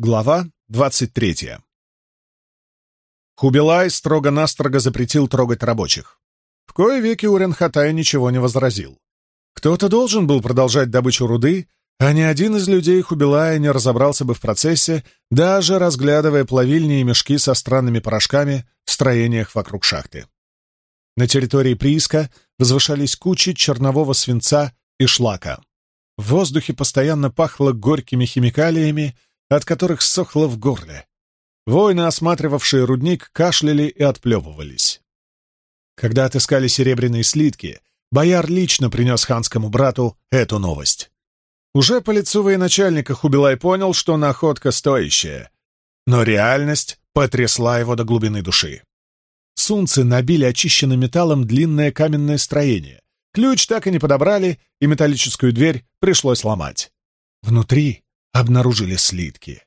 Глава двадцать третья. Хубилай строго-настрого запретил трогать рабочих. В кое веки Уренхатай ничего не возразил. Кто-то должен был продолжать добычу руды, а ни один из людей Хубилая не разобрался бы в процессе, даже разглядывая плавильни и мешки со странными порошками в строениях вокруг шахты. На территории прииска возвышались кучи чернового свинца и шлака. В воздухе постоянно пахло горькими химикалиями, от которых ссохло в горле. Воины, осматривавшие рудник, кашляли и отплевывались. Когда отыскали серебряные слитки, бояр лично принес ханскому брату эту новость. Уже по лицу военачальника Хубилай понял, что находка стоящая, но реальность потрясла его до глубины души. Сунцы набили очищенным металлом длинное каменное строение. Ключ так и не подобрали, и металлическую дверь пришлось ломать. Внутри обнаружили слитки.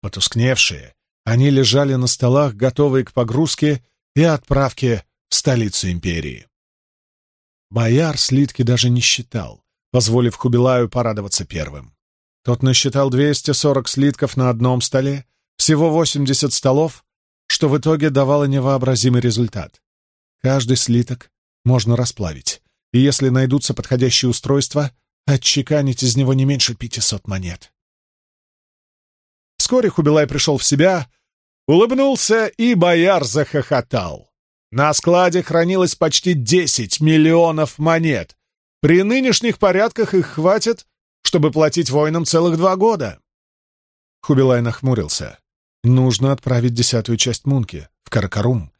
Потускневшие, они лежали на столах, готовые к погрузке и отправке в столицу империи. Бояр слитки даже не считал, позволив Хубилаю порадоваться первым. Тот насчитал 240 слитков на одном столе, всего 80 столов, что в итоге давало невообразимый результат. Каждый слиток можно расплавить, и если найдутся подходящие устройства, отчеканить из него не меньше 500 монет. Вскоре Хубилай пришел в себя, улыбнулся, и бояр захохотал. На складе хранилось почти 10 миллионов монет. При нынешних порядках их хватит, чтобы платить воинам целых два года. Хубилай нахмурился. Нужно отправить десятую часть Мунки в Каракарум.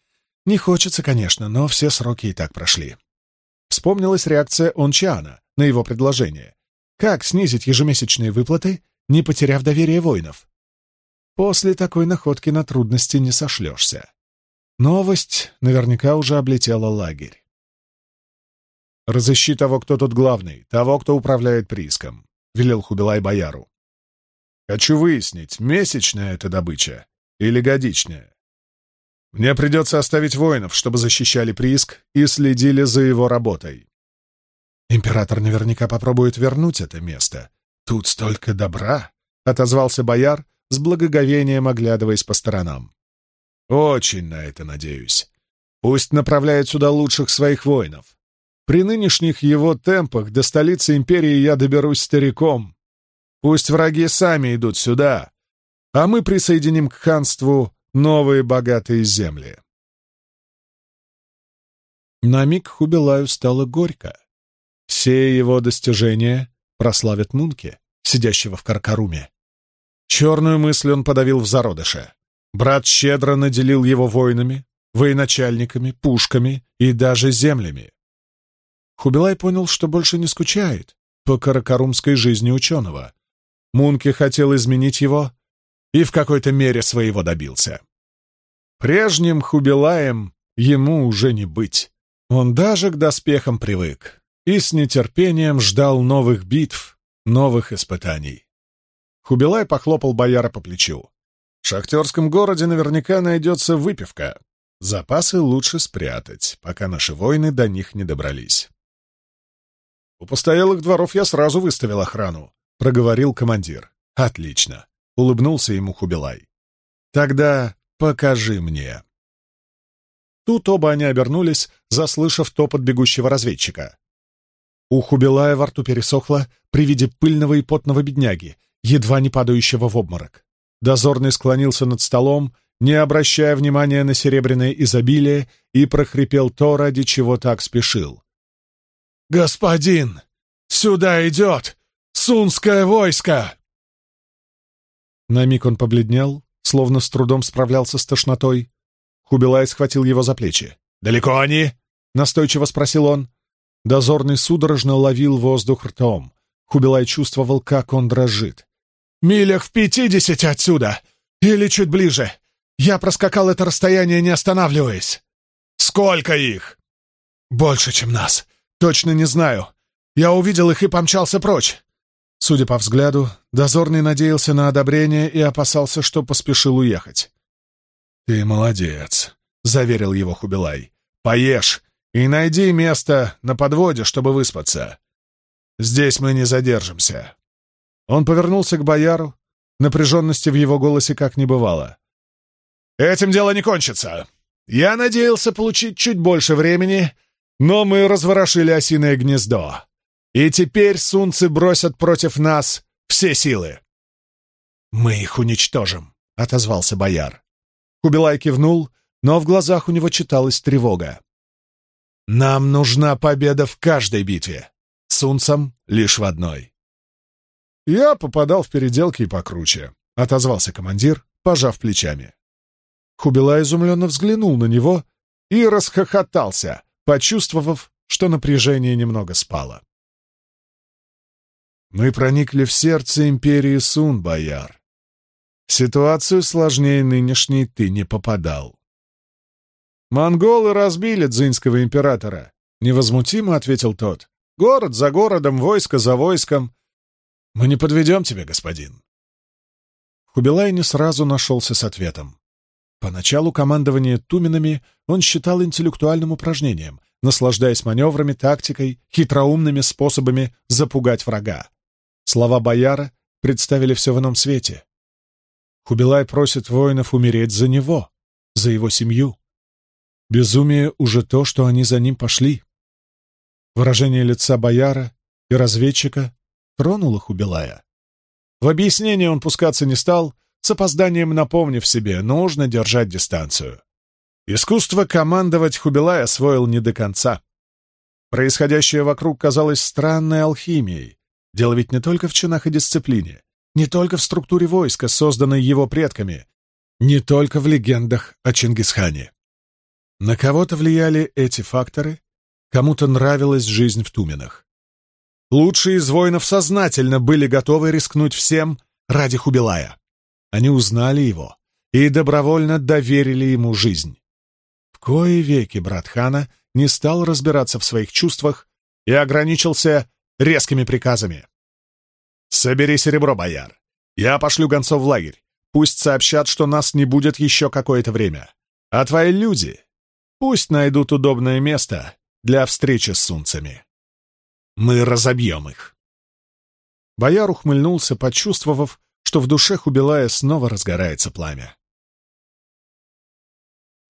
Не хочется, конечно, но все сроки и так прошли. Вспомнилась реакция Ончиана на его предложение. Как снизить ежемесячные выплаты, не потеряв доверие воинов? После такой находки на трудности не сошлешься. Новость наверняка уже облетела лагерь. «Разыщи того, кто тут главный, того, кто управляет прииском», — велел Хубилай бояру. «Хочу выяснить, месячная это добыча или годичная. Мне придется оставить воинов, чтобы защищали прииск и следили за его работой. Император наверняка попробует вернуть это место. Тут столько добра», — отозвался бояр, с благоговением оглядываясь по сторонам. «Очень на это надеюсь. Пусть направляет сюда лучших своих воинов. При нынешних его темпах до столицы империи я доберусь стариком. Пусть враги сами идут сюда, а мы присоединим к ханству новые богатые земли». На миг Хубилаю стало горько. Все его достижения прославят Мунке, сидящего в Каркаруме. Черную мысль он подавил в зародыше. Брат щедро наделил его воинами, военачальниками, пушками и даже землями. Хубилай понял, что больше не скучает по каракарумской жизни ученого. Мунки хотел изменить его и в какой-то мере своего добился. Прежним Хубилаем ему уже не быть. Он даже к доспехам привык и с нетерпением ждал новых битв, новых испытаний. Хубилай похлопал бояра по плечу. В шахтерском городе наверняка найдется выпивка. Запасы лучше спрятать, пока наши воины до них не добрались. «У постоялых дворов я сразу выставил охрану», — проговорил командир. «Отлично», — улыбнулся ему Хубилай. «Тогда покажи мне». Тут оба они обернулись, заслышав топот бегущего разведчика. У Хубилая во рту пересохло при виде пыльного и потного бедняги, едва не падающего в обморок. Дозорный склонился над столом, не обращая внимания на серебряное изобилие, и прохрипел то, ради чего так спешил. «Господин, сюда идет сунское войско!» На миг он побледнел, словно с трудом справлялся с тошнотой. Хубилай схватил его за плечи. «Далеко они?» — настойчиво спросил он. Дозорный судорожно ловил воздух ртом. Хубилай чувствовал, как он дрожит. Милях в пятидесяти отсюда! Или чуть ближе! Я проскакал это расстояние, не останавливаясь!» «Сколько их?» «Больше, чем нас. Точно не знаю. Я увидел их и помчался прочь». Судя по взгляду, дозорный надеялся на одобрение и опасался, что поспешил уехать. «Ты молодец», — заверил его Хубилай. «Поешь и найди место на подводе, чтобы выспаться. Здесь мы не задержимся». Он повернулся к бояру, напряженности в его голосе как не бывало. «Этим дело не кончится. Я надеялся получить чуть больше времени, но мы разворошили осиное гнездо. И теперь сунцы бросят против нас все силы». «Мы их уничтожим», — отозвался бояр. Кубилай кивнул, но в глазах у него читалась тревога. «Нам нужна победа в каждой битве, сунцам лишь в одной». «Я попадал в переделки и покруче», — отозвался командир, пожав плечами. Хубила изумленно взглянул на него и расхохотался, почувствовав, что напряжение немного спало. «Мы проникли в сердце империи Сун, бояр. ситуацию сложнее нынешней ты не попадал. «Монголы разбили дзинского императора», — невозмутимо ответил тот. «Город за городом, войско за войском. Мы не подведем тебя, господин». Хубилай не сразу нашелся с ответом. Поначалу командование Туминами он считал интеллектуальным упражнением, наслаждаясь маневрами, тактикой, хитроумными способами запугать врага. Слова бояра представили все в ином свете. Хубилай просит воинов умереть за него, за его семью. Безумие уже то, что они за ним пошли. Выражение лица бояра и разведчика тронуло Хубилая. В объяснение он пускаться не стал, с опозданием напомнив себе, нужно держать дистанцию. Искусство командовать Хубилай освоил не до конца. Происходящее вокруг казалось странной алхимией. Дело ведь не только в чинах и дисциплине, не только в структуре войска, созданной его предками, не только в легендах о Чингисхане. На кого-то влияли эти факторы, кому-то нравилась жизнь в Туменах. Лучшие из воинов сознательно были готовы рискнуть всем ради Хубилая. Они узнали его и добровольно доверили ему жизнь. В кои веки брат хана не стал разбираться в своих чувствах и ограничился резкими приказами. «Собери серебро, бояр. Я пошлю гонцов в лагерь. Пусть сообщат, что нас не будет еще какое-то время. А твои люди Пусть найдут удобное место для встречи с сунцами. Мы разобьем их. Бояр ухмыльнулся, почувствовав, что в душе Хубилая снова разгорается пламя.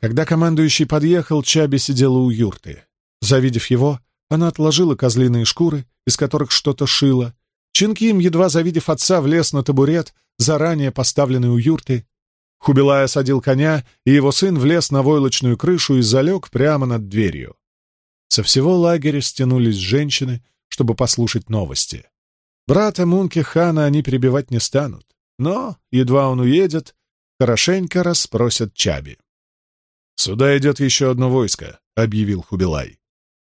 Когда командующий подъехал, Чаби сидела у юрты. Завидев его, она отложила козлиные шкуры, из которых что-то шила. Чинким, едва завидев отца, влез на табурет, заранее поставленный у юрты, Хубилай осадил коня, и его сын влез на войлочную крышу и залег прямо над дверью. Со всего лагеря стянулись женщины, чтобы послушать новости. Брата Мунки хана они перебивать не станут, но, едва он уедет, хорошенько расспросят Чаби. «Сюда идет еще одно войско», — объявил Хубилай.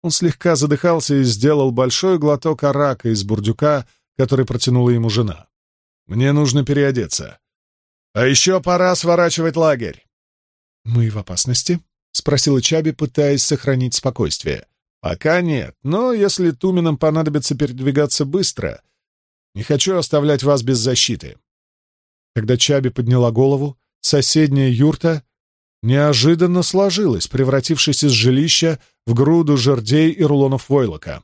Он слегка задыхался и сделал большой глоток арака из бурдюка, который протянула ему жена. «Мне нужно переодеться. А еще пора сворачивать лагерь. «Мы в опасности?» — спросила Чаби, пытаясь сохранить спокойствие. «Пока нет, но если Туминам понадобится передвигаться быстро, не хочу оставлять вас без защиты». Когда Чаби подняла голову, соседняя юрта неожиданно сложилась, превратившись из жилища в груду жердей и рулонов войлока.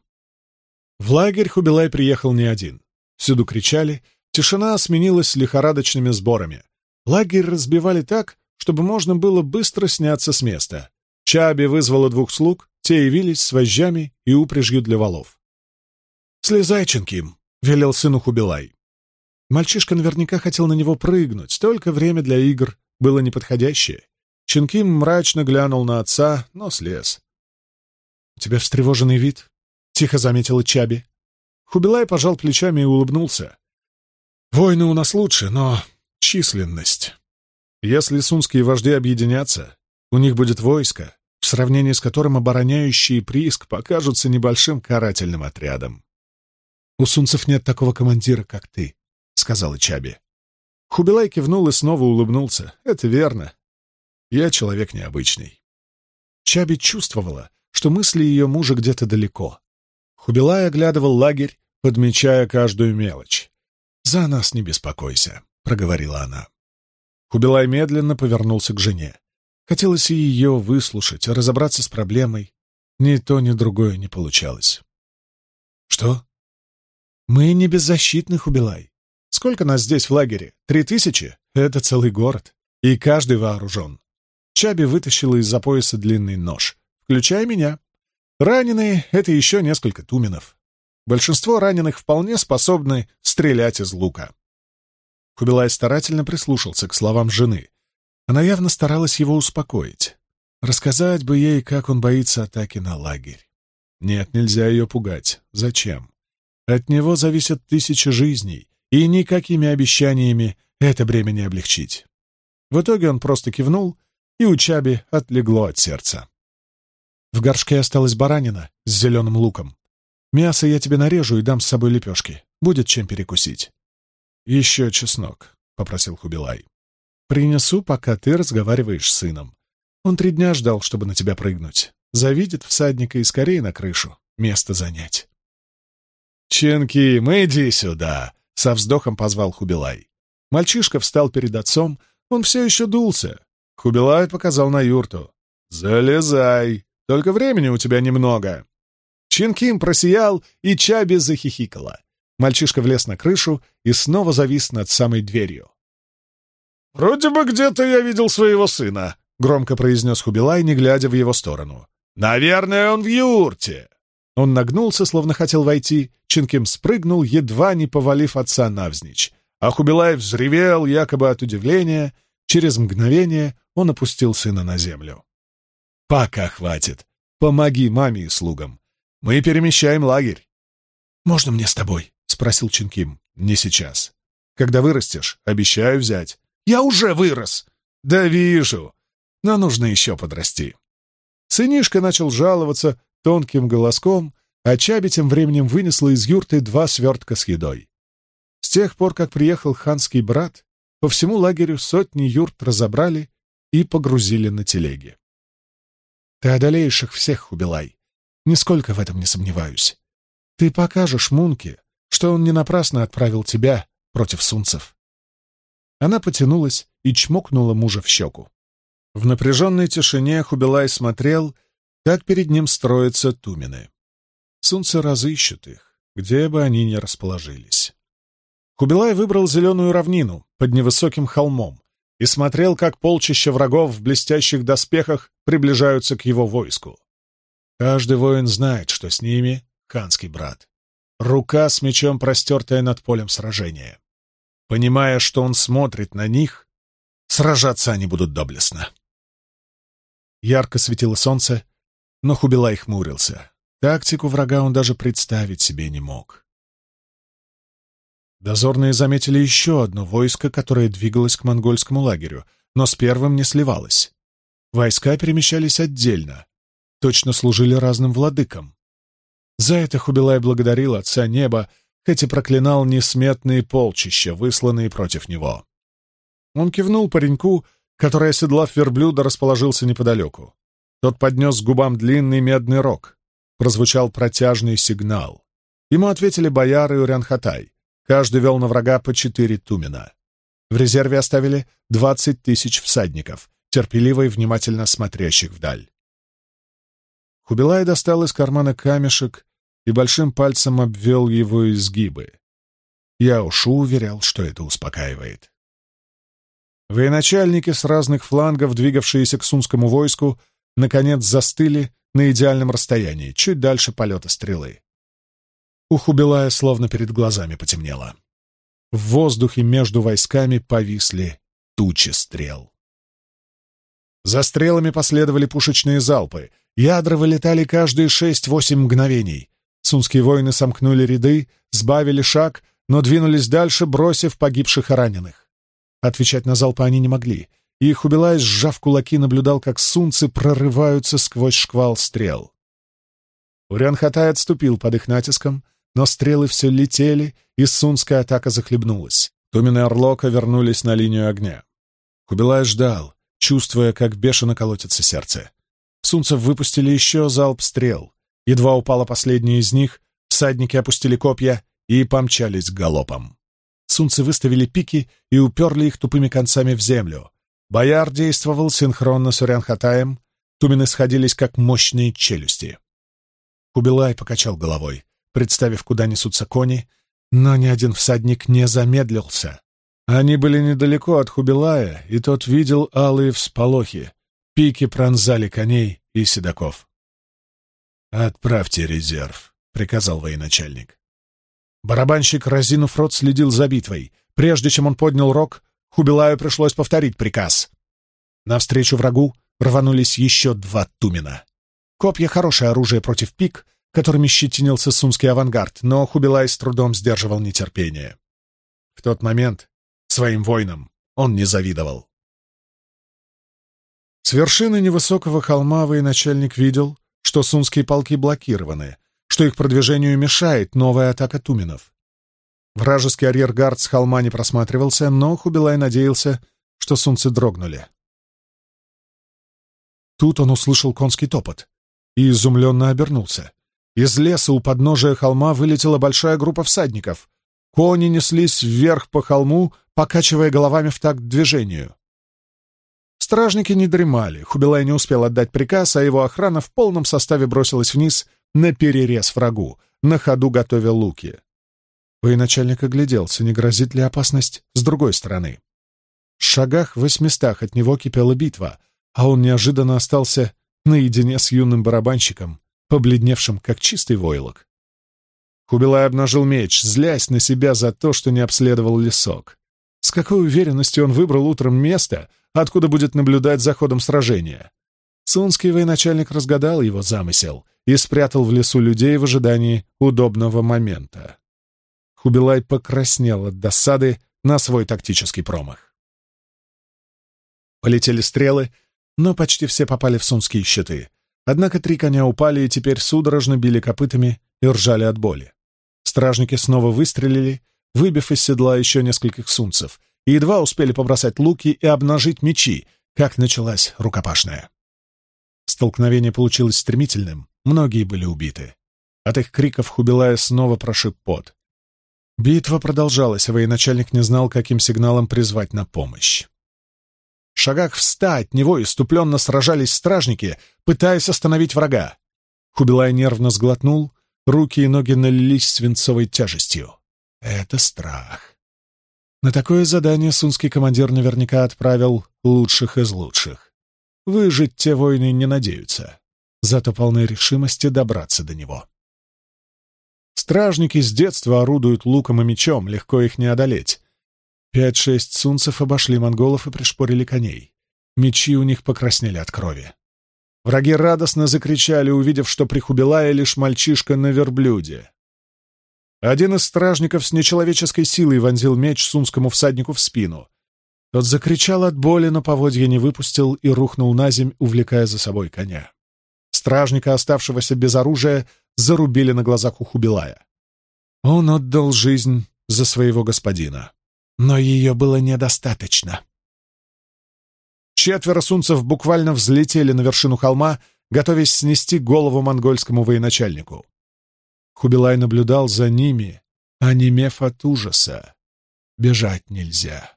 В лагерь Хубилай приехал не один. Всюду кричали, тишина сменилась лихорадочными сборами. Лагерь разбивали так, чтобы можно было быстро сняться с места. Чаби вызвала двух слуг, те явились с вожжами и упряжью для валов. «Слезай, Ченким!» — велел сыну Хубилай. Мальчишка наверняка хотел на него прыгнуть, только время для игр было неподходящее. Ченким мрачно глянул на отца, но слез. «У тебя встревоженный вид», — тихо заметила Чаби. Хубилай пожал плечами и улыбнулся. «Войны у нас лучше, но Численность. Если сунские вожди объединятся, у них будет войско, в сравнении с которым обороняющие прииск покажутся небольшим карательным отрядом. «У сунцев нет такого командира, как ты», — сказала Чаби. Хубилай кивнул и снова улыбнулся. «Это верно. Я человек необычный». Чаби чувствовала, что мысли ее мужа где-то далеко. Хубилай оглядывал лагерь, подмечая каждую мелочь. «За нас не беспокойся. — проговорила она. Хубилай медленно повернулся к жене. Хотелось ее выслушать, разобраться с проблемой. Ни то, ни другое не получалось. «Что?» «Мы не беззащитны, Хубилай», — с сколько нас здесь в лагере? Три тысячи? Это целый город. И каждый вооружен. Чаби вытащила из-за пояса длинный нож, включая меня. Раненые — это еще несколько туменов. Большинство раненых вполне способны стрелять из лука. Хубилай старательно прислушался к словам жены. Она явно старалась его успокоить. Рассказать бы ей, как он боится атаки на лагерь. Нет, нельзя ее пугать. Зачем? От него зависят тысячи жизней, и никакими обещаниями это бремя не облегчить. В итоге он просто кивнул, и у Чаби отлегло от сердца. В горшке осталась баранина с зеленым луком. Мясо я тебе нарежу и дам с собой лепешки. Будет чем перекусить. «Еще чеснок», — попросил Хубилай. «Принесу, пока ты разговариваешь с сыном. Он три дня ждал, чтобы на тебя прыгнуть. Завидит всадника и скорее на крышу. Место занять». «Ченким, иди сюда!» — со вздохом позвал Хубилай. Мальчишка встал перед отцом, он все еще дулся. Хубилай показал на юрту. «Залезай, только времени у тебя немного». Чинким просиял, и Чаби захихикала. Мальчишка влез на крышу и снова завис над самой дверью. «Вроде бы где-то я видел своего сына», — громко произнес Хубилай, не глядя в его сторону. «Наверное, он в юрте». Он нагнулся, словно хотел войти. Чинким спрыгнул, едва не повалив отца навзничь. А Хубилай взревел, якобы от удивления. Через мгновение он опустил сына на землю. «Пока хватит. Помоги маме и слугам. Мы перемещаем лагерь». «Можно мне с тобой?» — спросил Чинким. «Не сейчас. Когда вырастешь, обещаю взять». «Я уже вырос!» «Да вижу. Но нужно еще подрасти». Сынишка начал жаловаться тонким голоском, а Чаби тем временем вынесла из юрты два свертка с едой. С тех пор, как приехал ханский брат, по всему лагерю сотни юрт разобрали и погрузили на телеги. «Ты одолеешь их всех, Хубилай. Нисколько в этом не сомневаюсь. Ты покажешь Мунке, что он не напрасно отправил тебя против сунцев. Она потянулась и чмокнула мужа в щеку. В напряженной тишине Хубилай смотрел, как перед ним строятся тумены. Сунцы разыщут их, где бы они ни расположились. Хубилай выбрал зеленую равнину под невысоким холмом и смотрел, как полчища врагов в блестящих доспехах приближаются к его войску. Каждый воин знает, что с ними ханский брат рука с мечом, простертая над полем сражения. Понимая, что он смотрит на них, сражаться они будут доблестно. Ярко светило солнце, но Хубилай хмурился. Тактику врага он даже представить себе не мог. Дозорные заметили еще одно войско, которое двигалось к монгольскому лагерю, но с первым не сливалось. Войска перемещались отдельно, точно служили разным владыкам. За это Хубилай благодарил Отца Неба, хоть и проклинал несметные полчища, высланные против него. Он кивнул пареньку, который, оседлав верблюда, расположился неподалеку. Тот поднес к губам длинный медный рог. Прозвучал протяжный сигнал. Ему ответили бояры и Урянхатай. Каждый вел на врага по четыре тумена. В резерве оставили двадцать тысяч всадников, терпеливо и внимательно смотрящих вдаль. Хубилай достал из кармана камешек и большим пальцем обвел его изгибы. Я уж уверял, что это успокаивает. Военачальники с разных флангов, двигавшиеся к сунскому войску, наконец застыли на идеальном расстоянии, чуть дальше полета стрелы. У Хубилая словно перед глазами потемнело. В воздухе между войсками повисли тучи стрел. За стрелами последовали пушечные залпы — Ядра вылетали каждые шесть-восемь мгновений. Сунские воины сомкнули ряды, сбавили шаг, но двинулись дальше, бросив погибших и раненых. Отвечать на залпы они не могли, и их убилась, сжав кулаки, наблюдал, как сунцы прорываются сквозь шквал стрел. Урянхатай отступил под их натиском, но стрелы все летели, и сунская атака захлебнулась. Тумин и Орлока вернулись на линию огня. Кубилай ждал, чувствуя, как бешено колотится сердце. Сунцев выпустили еще залп стрел. Едва упала последняя из них, всадники опустили копья и помчались галопом. Сунцы выставили пики и уперли их тупыми концами в землю. Бояр действовал синхронно с Урянхатаем, тумены сходились, как мощные челюсти. Кубилай покачал головой, представив, куда несутся кони, Но ни один всадник не замедлился. Они были недалеко от Хубилая, и тот видел алые всполохи. Пики пронзали коней и седаков. «Отправьте резерв», — приказал военачальник. Барабанщик, разинув рот, следил за битвой. Прежде чем он поднял рог, Хубилаю пришлось повторить приказ. Навстречу врагу рванулись еще два тумена. Копья — хорошее оружие против пик, которыми щетинился сумский авангард, но Хубилай с трудом сдерживал нетерпение. В тот момент своим воинам он не завидовал. С вершины невысокого холма военачальник видел, что сунские полки блокированы, что их продвижению мешает новая атака туменов. Вражеский арьергард с холма не просматривался, но Хубилай надеялся, что сунцы дрогнули. Тут он услышал конский топот и изумленно обернулся. Из леса у подножия холма вылетела большая группа всадников. Кони неслись вверх по холму, покачивая головами в такт движению. Стражники не дремали, Хубилай не успел отдать приказ, а его охрана в полном составе бросилась вниз на перерез врагу, на ходу готовя луки. Военачальник огляделся, не грозит ли опасность с другой стороны. В шагах восьмистах от него кипела битва — а он неожиданно остался наедине с юным барабанщиком, побледневшим, как чистый войлок. Хубилай обнажил меч, злясь на себя за то, что не обследовал лесок. С какой уверенностью он выбрал утром место, откуда будет наблюдать за ходом сражения. Сунский военачальник разгадал его замысел и спрятал в лесу людей в ожидании удобного момента. Хубилай покраснел от досады на свой тактический промах. Полетели стрелы, но почти все попали в сунские щиты. Однако три коня упали и теперь судорожно били копытами и ржали от боли. Стражники снова выстрелили, выбив из седла еще нескольких сунцев, и едва успели побросать луки и обнажить мечи, как началась рукопашная. Столкновение получилось стремительным, многие были убиты. От их криков Хубилая снова прошиб пот. Битва продолжалась, а военачальник не знал, каким сигналом призвать на помощь шагах в ста от него иступленно сражались стражники, пытаясь остановить врага. Хубилай нервно сглотнул, руки и ноги налились свинцовой тяжестью. Это страх. На такое задание сунский командир наверняка отправил лучших из лучших. Выжить те воины не надеются, зато полны решимости добраться до него. Стражники с детства орудуют луком и мечом, легко их не одолеть. Пять-шесть сунцев обошли монголов и пришпорили коней. Мечи у них покраснели от крови. Враги радостно закричали, увидев, что при Хубилае лишь мальчишка на верблюде. Один из стражников с нечеловеческой силой вонзил меч сунскому всаднику в спину. Тот закричал от боли, но поводья не выпустил и рухнул на земь, увлекая за собой коня. Стражника, оставшегося без оружия, зарубили на глазах у Хубилая. Он отдал жизнь за своего господина но ее было недостаточно. Четверо сунцев буквально взлетели на вершину холма, готовясь снести голову монгольскому военачальнику. Хубилай наблюдал за ними, онемев от ужаса. Бежать нельзя.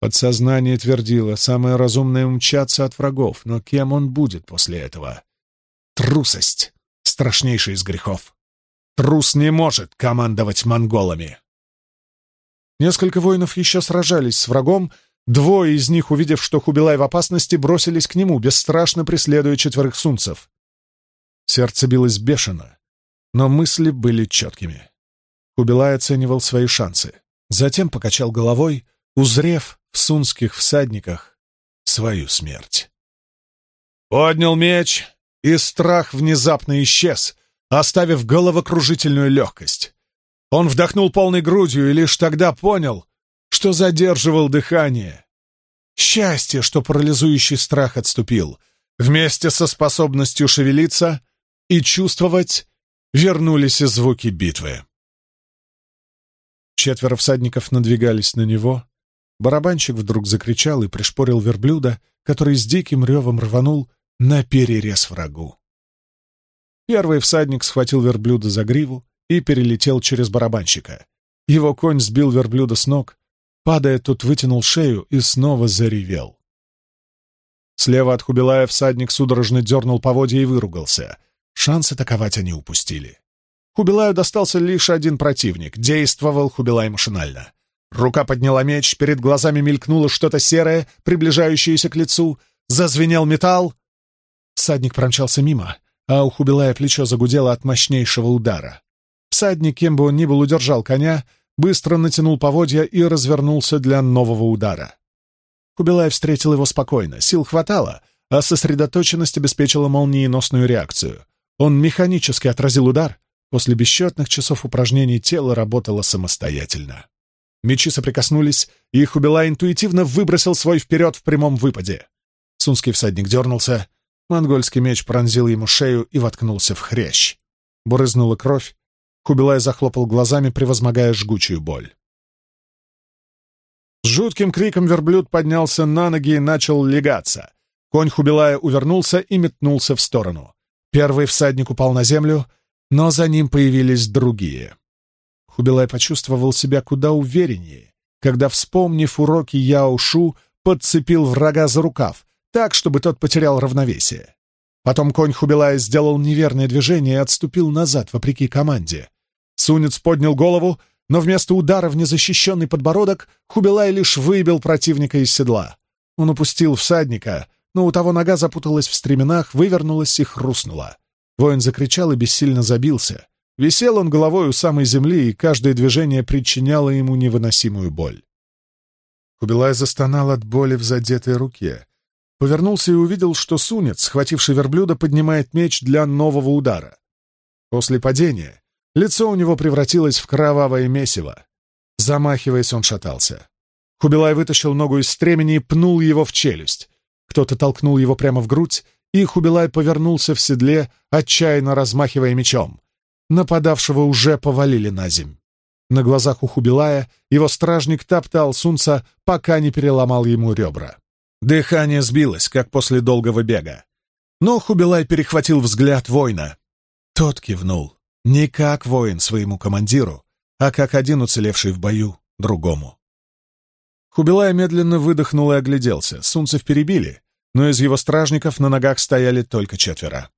Подсознание твердило, самое разумное — умчаться от врагов, но кем он будет после этого? Трусость — страшнейший из грехов. Трус не может командовать монголами. Несколько воинов еще сражались с врагом, двое из них, увидев, что Хубилай в опасности, бросились к нему, бесстрашно преследуя четверых сунцев. Сердце билось бешено, но мысли были четкими. Хубилай оценивал свои шансы. Затем покачал головой, узрев в сунских всадниках свою смерть. Поднял меч, и страх внезапно исчез, оставив головокружительную легкость. Он вдохнул полной грудью и лишь тогда понял, что задерживал дыхание. Счастье, что парализующий страх отступил. Вместе со способностью шевелиться и чувствовать вернулись и звуки битвы. Четверо всадников надвигались на него. Барабанщик вдруг закричал и пришпорил верблюда, который с диким ревом рванул на перерез врагу. Первый всадник схватил верблюда за гриву, и перелетел через барабанщика. Его конь сбил верблюда с ног, падая, тут вытянул шею и снова заревел. Слева от Хубилая всадник судорожно дернул поводья и выругался. Шанс атаковать они упустили. Хубилаю достался лишь один противник. Действовал Хубилай машинально. Рука подняла меч, перед глазами мелькнуло что-то серое, приближающееся к лицу. Зазвенел металл. Всадник промчался мимо, а у Хубилая плечо загудело от мощнейшего удара. Всадник, кем бы он ни был, удержал коня, быстро натянул поводья и развернулся для нового удара. Хубилай встретил его спокойно, сил хватало, а сосредоточенность обеспечила молниеносную реакцию. Он механически отразил удар, после бесчетных часов упражнений тело работало самостоятельно. Мечи соприкоснулись, и Хубилай интуитивно выбросил свой вперед в прямом выпаде. Сунский всадник дернулся, монгольский меч пронзил ему шею и воткнулся в хрящ. Бурызнула кровь, Хубилай захлопал глазами, превозмогая жгучую боль. С жутким криком верблюд поднялся на ноги и начал легаться. Конь Хубилая увернулся и метнулся в сторону. Первый всадник упал на землю, но за ним появились другие. Хубилай почувствовал себя куда увереннее, когда, вспомнив уроки Яошу, подцепил врага за рукав, так, чтобы тот потерял равновесие. Потом конь Хубилая сделал неверное движение и отступил назад, вопреки команде. Сунец поднял голову, но вместо удара в незащищенный подбородок Хубилай лишь выбил противника из седла. Он упустил всадника, но у того нога запуталась в стременах, вывернулась и хрустнула. Воин закричал и бессильно забился. Висел он головой у самой земли, и каждое движение причиняло ему невыносимую боль. Кубилай застонал от боли в задетой руке. Повернулся и увидел, что сунец, схвативший верблюда, поднимает меч для нового удара. После падения лицо у него превратилось в кровавое месиво. Замахиваясь, он шатался. Хубилай вытащил ногу из стремени и пнул его в челюсть. Кто-то толкнул его прямо в грудь, и Хубилай повернулся в седле, отчаянно размахивая мечом. Нападавшего уже повалили на земь. На глазах у Хубилая его стражник топтал Сунца, пока не переломал ему ребра. Дыхание сбилось, как после долгого бега. Но Хубилай перехватил взгляд воина. Тот кивнул. Не как воин своему командиру, а как один уцелевший в бою другому. Хубилай медленно выдохнул и огляделся. Сунцев перебили, но из его стражников на ногах стояли только четверо.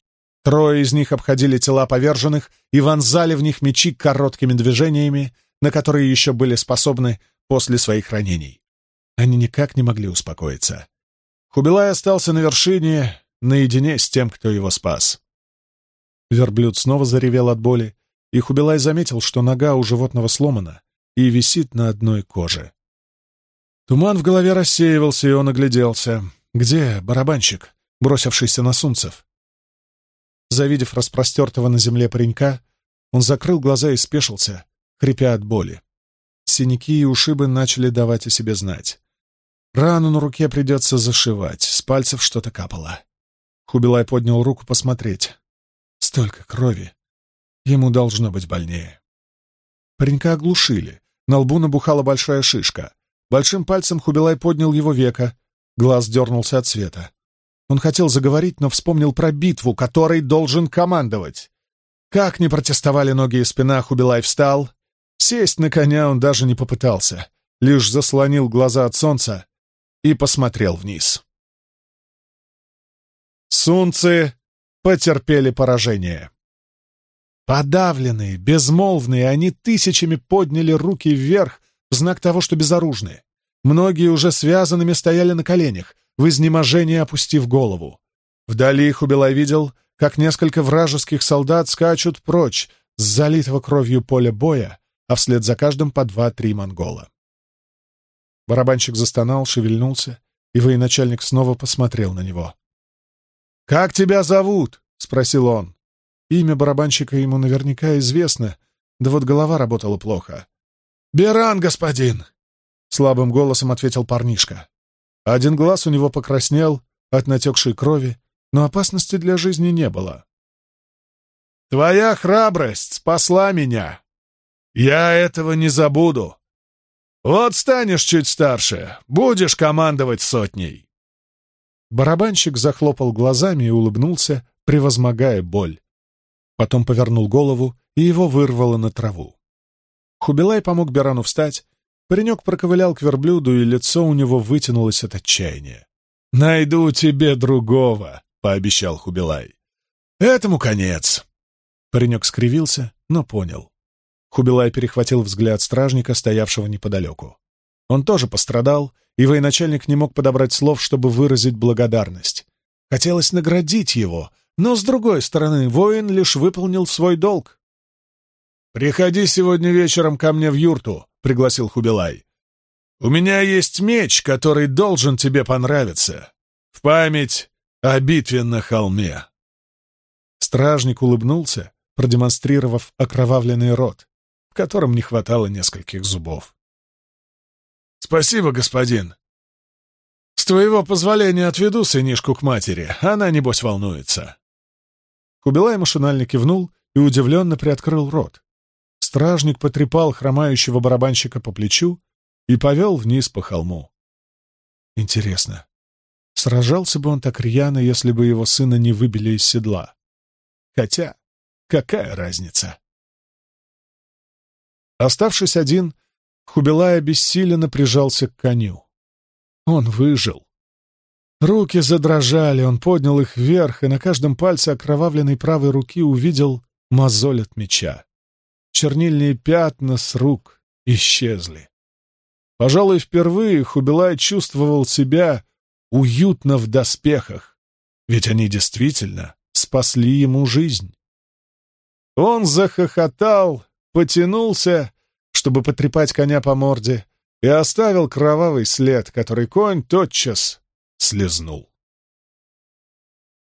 Трое из них обходили тела поверженных и вонзали в них мечи короткими движениями, на которые еще были способны после своих ранений. Они никак не могли успокоиться. Хубилай остался на вершине, наедине с тем, кто его спас. Верблюд снова заревел от боли, и Хубилай заметил, что нога у животного сломана и висит на одной коже. Туман в голове рассеивался, и он огляделся. Где барабанщик, бросившийся на сунцев? Завидев распростертого на земле паренька, он закрыл глаза и спешился, хрипя от боли. Синяки и ушибы начали давать о себе знать. Рану на руке придется зашивать, с пальцев что-то капало. Хубилай поднял руку посмотреть. Столько крови. Ему должно быть больнее. Паренька оглушили. На лбу набухала большая шишка. Большим пальцем Хубилай поднял его века. Глаз дернулся от света. Он хотел заговорить, но вспомнил про битву, которой должен командовать. Как не протестовали ноги и спина, Хубилай встал. Сесть на коня он даже не попытался, лишь заслонил глаза от солнца и посмотрел вниз. Сунцы потерпели поражение. Подавленные, безмолвные, они тысячами подняли руки вверх в знак того, что безоружны. Многие уже связанными стояли на коленях, в изнеможении опустив голову. Вдали Хубилай видел, как несколько вражеских солдат скачут прочь с залитого кровью поля боя, а вслед за каждым по два-три монгола. Барабанщик застонал, шевельнулся, и военачальник снова посмотрел на него. «Как тебя зовут?» — спросил он. Имя барабанщика ему наверняка известно, да вот голова работала плохо. «Беран, господин!» — слабым голосом ответил парнишка. Один глаз у него покраснел от натекшей крови, но опасности для жизни не было. «Твоя храбрость спасла меня. Я этого не забуду. Вот станешь чуть старше, будешь командовать сотней». Барабанщик захлопал глазами и улыбнулся, превозмогая боль. Потом повернул голову, и его вырвало на траву. Хубилай помог Берану встать, Паренек проковылял к верблюду, и лицо у него вытянулось от отчаяния. «Найду тебе другого», — пообещал Хубилай. «Этому конец. Паренек скривился, но понял. Хубилай перехватил взгляд стражника, стоявшего неподалеку. Он тоже пострадал, и военачальник не мог подобрать слов, чтобы выразить благодарность. Хотелось наградить его, но, с другой стороны, воин лишь выполнил свой долг. «Приходи сегодня вечером ко мне в юрту», — пригласил Хубилай. «У меня есть меч, который должен тебе понравиться. В память о битве на холме». Стражник улыбнулся, продемонстрировав окровавленный рот, в котором не хватало нескольких зубов. «Спасибо, господин. С твоего позволения отведу сынишку к матери, она, небось, волнуется». Хубилай машинально кивнул и удивленно приоткрыл рот. Стражник потрепал хромающего барабанщика по плечу и повел вниз по холму. Интересно, сражался бы он так рьяно, если бы его сына не выбили из седла? Хотя, какая разница? Оставшись один, Хубилай обессиленно прижался к коню. Он выжил. Руки задрожали, он поднял их вверх, и на каждом пальце окровавленной правой руки увидел мозоль от меча. Чернильные пятна с рук исчезли. Пожалуй, впервые Хубилай чувствовал себя уютно в доспехах, ведь они действительно спасли ему жизнь. Он захохотал, потянулся, чтобы потрепать коня по морде, и оставил кровавый след, который конь тотчас слезнул.